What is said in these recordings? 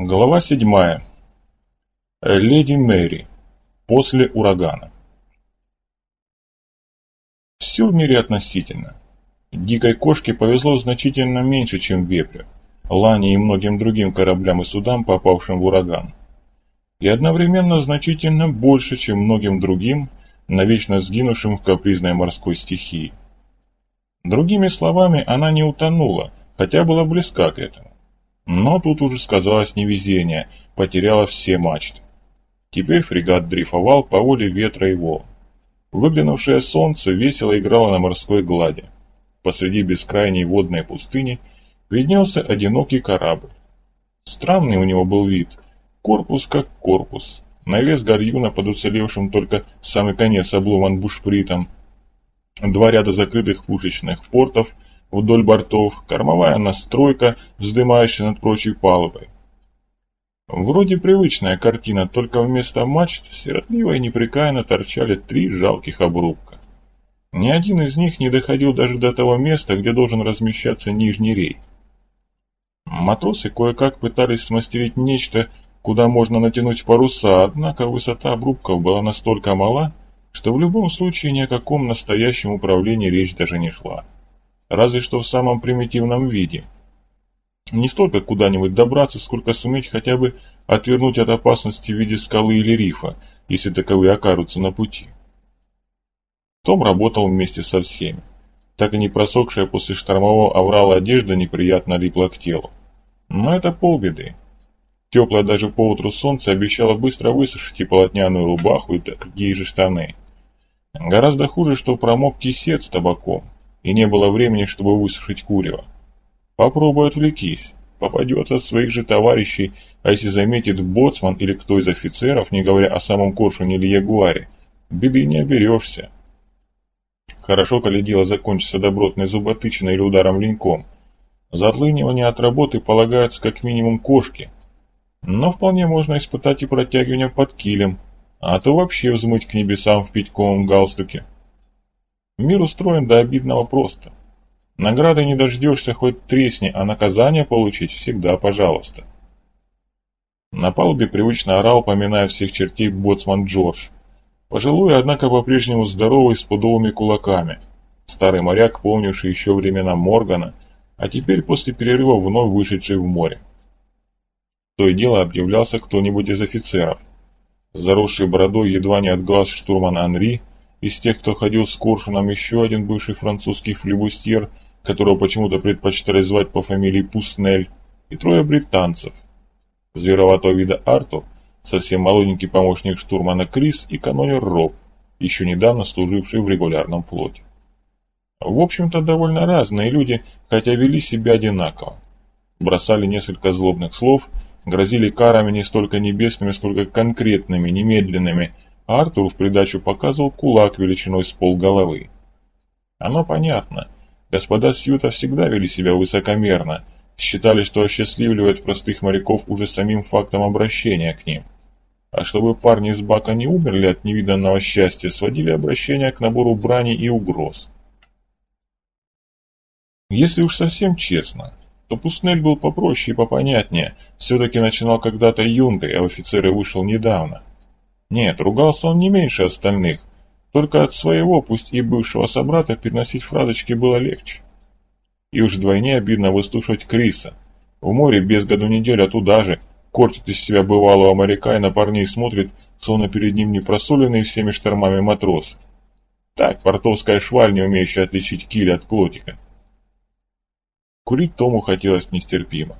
Глава седьмая. Леди Мэри. После урагана. Все в мире относительно. Дикой кошке повезло значительно меньше, чем вепрю, лане и многим другим кораблям и судам, попавшим в ураган. И одновременно значительно больше, чем многим другим, навечно сгинувшим в капризной морской стихии. Другими словами, она не утонула, хотя была близка к этому. Но тут уже сказалось невезение, потеряла все мачты. Теперь фрегат дрейфовал по воле ветра и волн. Выглянувшее солнце весело играло на морской глади. Посреди бескрайней водной пустыни виднелся одинокий корабль. Странный у него был вид. Корпус как корпус. Навес гальюна под уцелевшим только самый конец обломан бушпритом. Два ряда закрытых пушечных портов – вдоль бортов, кормовая настройка, вздымающая над прочей палубой. Вроде привычная картина, только вместо мачт сиротливо и непрекаянно торчали три жалких обрубка. Ни один из них не доходил даже до того места, где должен размещаться нижний рей. Матросы кое-как пытались смастерить нечто, куда можно натянуть паруса, однако высота обрубков была настолько мала, что в любом случае ни о каком настоящем управлении речь даже не шла разве что в самом примитивном виде. Не столько куда-нибудь добраться, сколько суметь хотя бы отвернуть от опасности в виде скалы или рифа, если таковые окажутся на пути. Том работал вместе со всеми. Так и не просохшая после штормового аврала одежда неприятно липла к телу. Но это полбеды. Теплое даже по утру солнце обещало быстро высушить и полотняную рубаху, и такие же штаны. Гораздо хуже, что промок кисет с табаком и не было времени, чтобы высушить курево. Попробуй отвлекись, попадет от своих же товарищей, а если заметит боцман или кто из офицеров, не говоря о самом коршуне или ягуаре, беды не оберешься. Хорошо, коли дело закончится добротной зуботычиной или ударом леньком. За от работы полагаются как минимум кошки. Но вполне можно испытать и протягивание под килем, а то вообще взмыть к небесам в питьковом галстуке. Мир устроен до обидного просто. Награды не дождешься, хоть тресни, а наказание получить всегда пожалуйста. На палубе привычно орал, поминая всех чертей боцман Джордж. Пожилой, однако по-прежнему здоровый, с пудовыми кулаками. Старый моряк, помнивший еще времена Моргана, а теперь после перерыва вновь вышедший в море. То и дело объявлялся кто-нибудь из офицеров. Заросший бородой едва не от глаз штурман Анри, из тех, кто ходил с Коршуном, еще один бывший французский флебустьер, которого почему-то предпочитали звать по фамилии Пуснель, и трое британцев. Звероватого вида Артур, совсем молоденький помощник штурмана Крис и канонер Роб, еще недавно служивший в регулярном флоте. В общем-то, довольно разные люди, хотя вели себя одинаково. Бросали несколько злобных слов, грозили карами не столько небесными, сколько конкретными, немедленными – Артур в придачу показывал кулак величиной с полголовы. Оно понятно. Господа Сьюта всегда вели себя высокомерно, считали, что осчастливливают простых моряков уже самим фактом обращения к ним. А чтобы парни из бака не умерли от невиданного счастья, сводили обращение к набору брани и угроз. Если уж совсем честно, то Пуснель был попроще и попонятнее, все-таки начинал когда-то юнгой, а в офицеры вышел недавно. Нет, ругался он не меньше остальных. Только от своего, пусть и бывшего собрата, переносить фразочки было легче. И уж вдвойне обидно выслушивать Криса. В море без году неделя туда же, корчит из себя бывалого моряка и на парней смотрит, словно перед ним не просоленный всеми штормами матрос. Так, портовская шваль, не умеющая отличить киль от клотика. Курить Тому хотелось нестерпимо.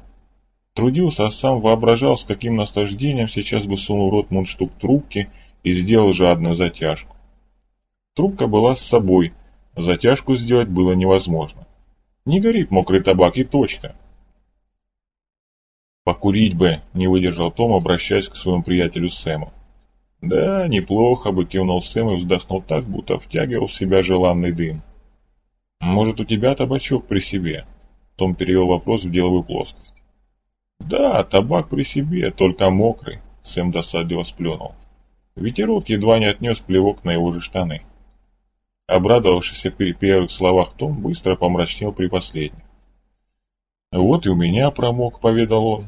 Трудился, а сам воображал, с каким наслаждением сейчас бы сунул в рот мундштук трубки и сделал жадную затяжку. Трубка была с собой, затяжку сделать было невозможно. Не горит мокрый табак и точка. «Покурить бы», — не выдержал Том, обращаясь к своему приятелю Сэму. «Да, неплохо бы», — кивнул Сэм и вздохнул так, будто втягивал в себя желанный дым. «Может, у тебя табачок при себе?» Том перевел вопрос в деловую плоскость. «Да, табак при себе, только мокрый», — Сэм досадливо сплюнул. Ветерок едва не отнес плевок на его же штаны. Обрадовавшийся при первых словах Том быстро помрачнел при последних. «Вот и у меня промок», — поведал он.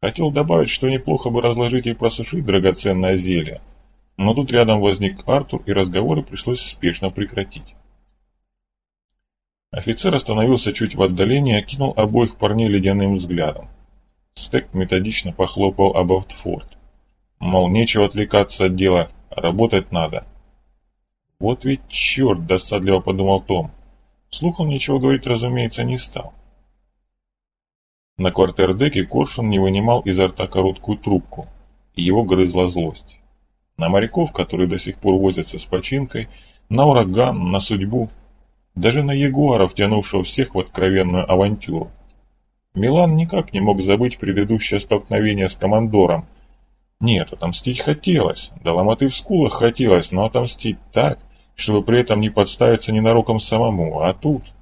Хотел добавить, что неплохо бы разложить и просушить драгоценное зелье, но тут рядом возник Артур, и разговоры пришлось спешно прекратить. Офицер остановился чуть в отдалении и окинул обоих парней ледяным взглядом. Стек методично похлопал об автфорд. Мол, нечего отвлекаться от дела, работать надо. Вот ведь черт, досадливо подумал Том. Вслух он ничего говорить, разумеется, не стал. На квартердеке Коршун не вынимал изо рта короткую трубку, его грызла злость. На моряков, которые до сих пор возятся с починкой, на ураган, на судьбу, даже на ягуаров, тянувшего всех в откровенную авантюру. Милан никак не мог забыть предыдущее столкновение с командором. Нет, отомстить хотелось, да ломоты в скулах хотелось, но отомстить так, чтобы при этом не подставиться ненароком самому, а тут...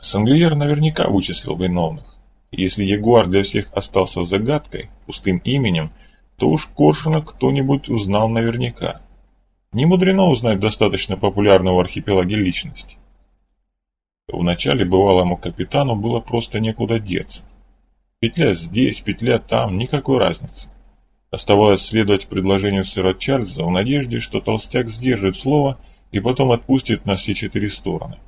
Санглиер наверняка вычислил виновных. Если Ягуар для всех остался загадкой, пустым именем, то уж Коршуна кто-нибудь узнал наверняка. Не мудрено узнать достаточно популярного в архипелаге личность. Вначале бывалому капитану было просто некуда деться. Петля здесь, петля там, никакой разницы. Оставалось следовать предложению сэра Чарльза в надежде, что толстяк сдержит слово и потом отпустит на все четыре стороны.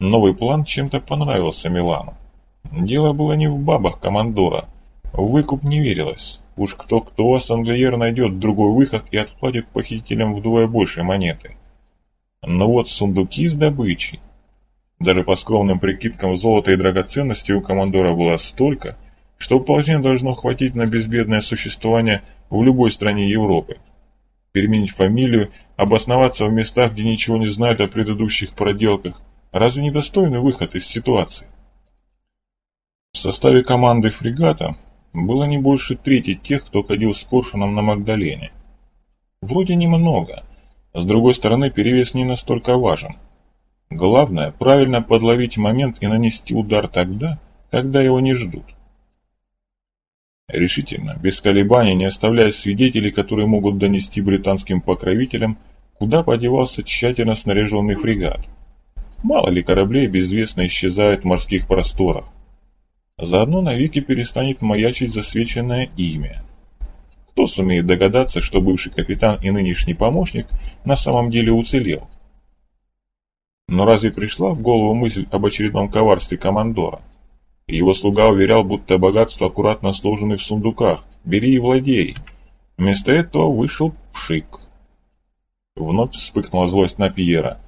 Новый план чем-то понравился Милану. Дело было не в бабах командора. В выкуп не верилось. Уж кто-кто, ассамблеер найдет другой выход и отплатит похитителям вдвое больше монеты. Но вот сундуки с добычей. Даже по скромным прикидкам золота и драгоценностей у командора было столько, что вполне должно хватить на безбедное существование в любой стране Европы. Переменить фамилию, обосноваться в местах, где ничего не знают о предыдущих проделках – Разве не достойный выход из ситуации? В составе команды фрегата было не больше трети тех, кто ходил с Коршуном на Магдалене. Вроде немного, с другой стороны перевес не настолько важен. Главное – правильно подловить момент и нанести удар тогда, когда его не ждут. Решительно, без колебаний, не оставляя свидетелей, которые могут донести британским покровителям, куда подевался тщательно снаряженный фрегат – Мало ли кораблей безвестно исчезают в морских просторах. Заодно навеки перестанет маячить засвеченное имя. Кто сумеет догадаться, что бывший капитан и нынешний помощник на самом деле уцелел? Но разве пришла в голову мысль об очередном коварстве командора? Его слуга уверял, будто богатство аккуратно сложены в сундуках. Бери и владей. Вместо этого вышел пшик. Вновь вспыхнула злость на Пьера.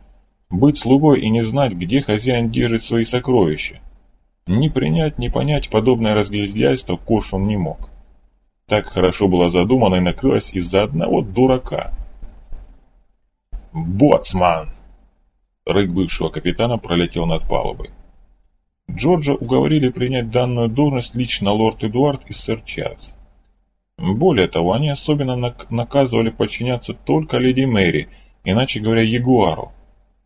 Быть слугой и не знать, где хозяин держит свои сокровища. Ни принять, ни понять подобное разгильдяйство Коршун не мог. Так хорошо было задумано и накрылось из-за одного дурака. «Боцман!» Рык бывшего капитана пролетел над палубой. Джорджа уговорили принять данную должность лично лорд Эдуард и сэр Чарльз. Более того, они особенно наказывали подчиняться только леди Мэри, иначе говоря, Ягуару,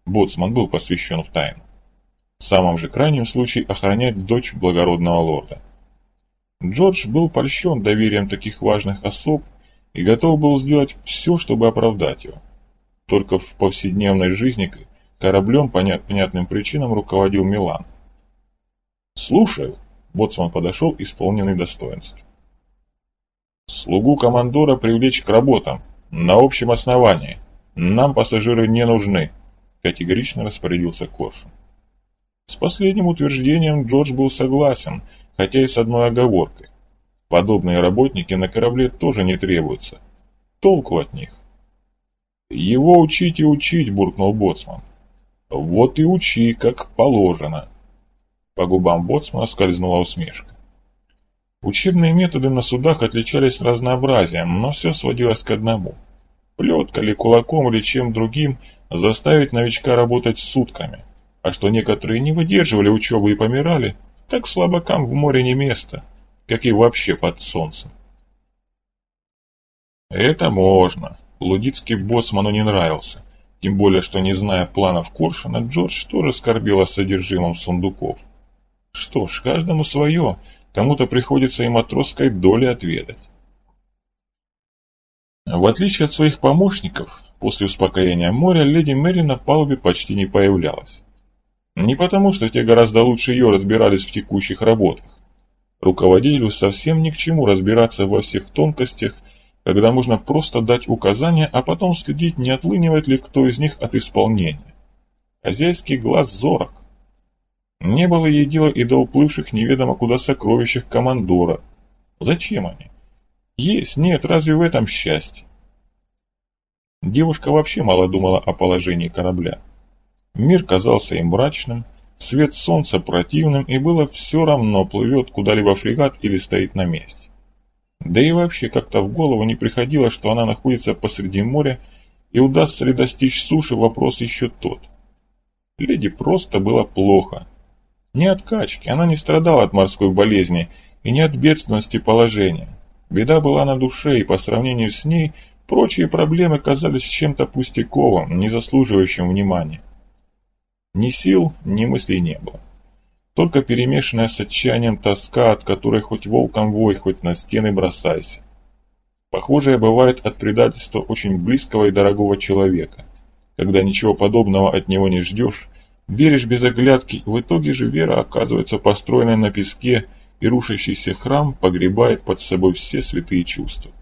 Боцман был посвящен в тайну. В самом же крайнем случае охранять дочь благородного лорда. Джордж был польщен доверием таких важных особ и готов был сделать все, чтобы оправдать его. Только в повседневной жизни кораблем по понятным причинам руководил Милан. «Слушаю», — Боцман подошел, исполненный достоинств. «Слугу командора привлечь к работам, на общем основании. Нам пассажиры не нужны», категорично распорядился Коршун. С последним утверждением Джордж был согласен, хотя и с одной оговоркой. Подобные работники на корабле тоже не требуются. Толку от них. «Его учить и учить», — буркнул Боцман. «Вот и учи, как положено». По губам Боцмана скользнула усмешка. Учебные методы на судах отличались разнообразием, но все сводилось к одному. Плеткой или кулаком или чем другим заставить новичка работать сутками. А что некоторые не выдерживали учебы и помирали, так слабакам в море не место, как и вообще под солнцем. Это можно. Лудицкий боссману не нравился. Тем более, что не зная планов Коршуна, Джордж тоже скорбел о содержимом сундуков. Что ж, каждому свое, кому-то приходится и матросской доли отведать. В отличие от своих помощников, После успокоения моря леди Мэри на палубе почти не появлялась. Не потому, что те гораздо лучше ее разбирались в текущих работах. Руководителю совсем ни к чему разбираться во всех тонкостях, когда можно просто дать указания, а потом следить, не отлынивает ли кто из них от исполнения. Хозяйский глаз зорок. Не было ей дела и до уплывших неведомо куда сокровищах командора. Зачем они? Есть, нет, разве в этом счастье? Девушка вообще мало думала о положении корабля. Мир казался им мрачным, свет солнца противным, и было все равно, плывет куда-либо фрегат или стоит на месте. Да и вообще как-то в голову не приходило, что она находится посреди моря, и удастся ли достичь суши, вопрос еще тот. Леди просто было плохо. Не от качки, она не страдала от морской болезни и не от бедственности положения. Беда была на душе, и по сравнению с ней прочие проблемы казались чем-то пустяковым, не заслуживающим внимания. Ни сил, ни мыслей не было. Только перемешанная с отчаянием тоска, от которой хоть волком вой, хоть на стены бросайся. Похожее бывает от предательства очень близкого и дорогого человека, когда ничего подобного от него не ждешь, Веришь без оглядки, в итоге же вера оказывается построенной на песке, и рушащийся храм погребает под собой все святые чувства.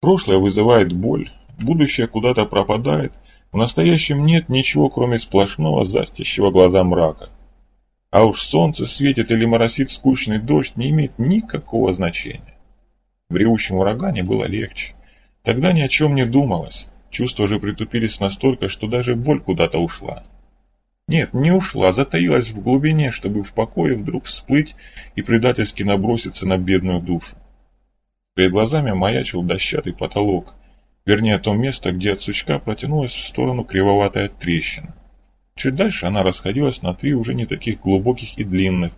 Прошлое вызывает боль, будущее куда-то пропадает, в настоящем нет ничего, кроме сплошного застящего глаза мрака. А уж солнце светит или моросит скучный дождь не имеет никакого значения. В ревущем урагане было легче. Тогда ни о чем не думалось. Чувства же притупились настолько, что даже боль куда-то ушла. Нет, не ушла, затаилась в глубине, чтобы в покое вдруг всплыть и предательски наброситься на бедную душу. Перед глазами маячил дощатый потолок, вернее то место, где от сучка протянулась в сторону кривоватая трещина. Чуть дальше она расходилась на три уже не таких глубоких и длинных,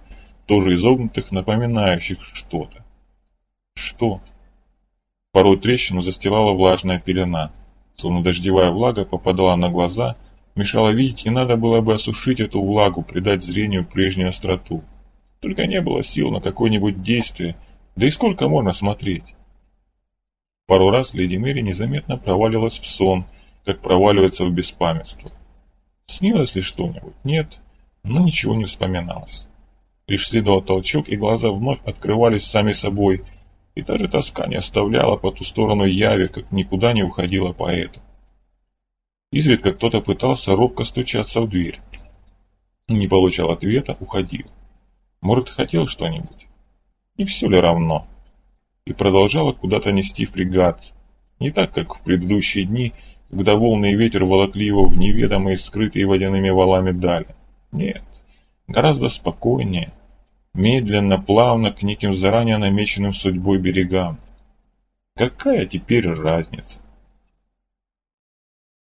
тоже изогнутых, напоминающих что-то. Что? Порой трещину застилала влажная пелена – словно дождевая влага попадала на глаза, мешала видеть, и надо было бы осушить эту влагу, придать зрению прежнюю остроту. Только не было сил на какое-нибудь действие, да и сколько можно смотреть. Пару раз леди Мэри незаметно провалилась в сон, как проваливается в беспамятство. Снилось ли что-нибудь? Нет, но ничего не вспоминалось. Лишь следовал толчок, и глаза вновь открывались сами собой – и даже тоска не оставляла по ту сторону яви, как никуда не уходила поэту. Изредка кто-то пытался робко стучаться в дверь. Не получал ответа, уходил. Может, хотел что-нибудь? Не все ли равно? И продолжала куда-то нести фрегат. Не так, как в предыдущие дни, когда волны и ветер волокли его в неведомые, скрытые водяными валами дали. Нет, гораздо спокойнее, медленно, плавно к неким заранее намеченным судьбой берегам. Какая теперь разница?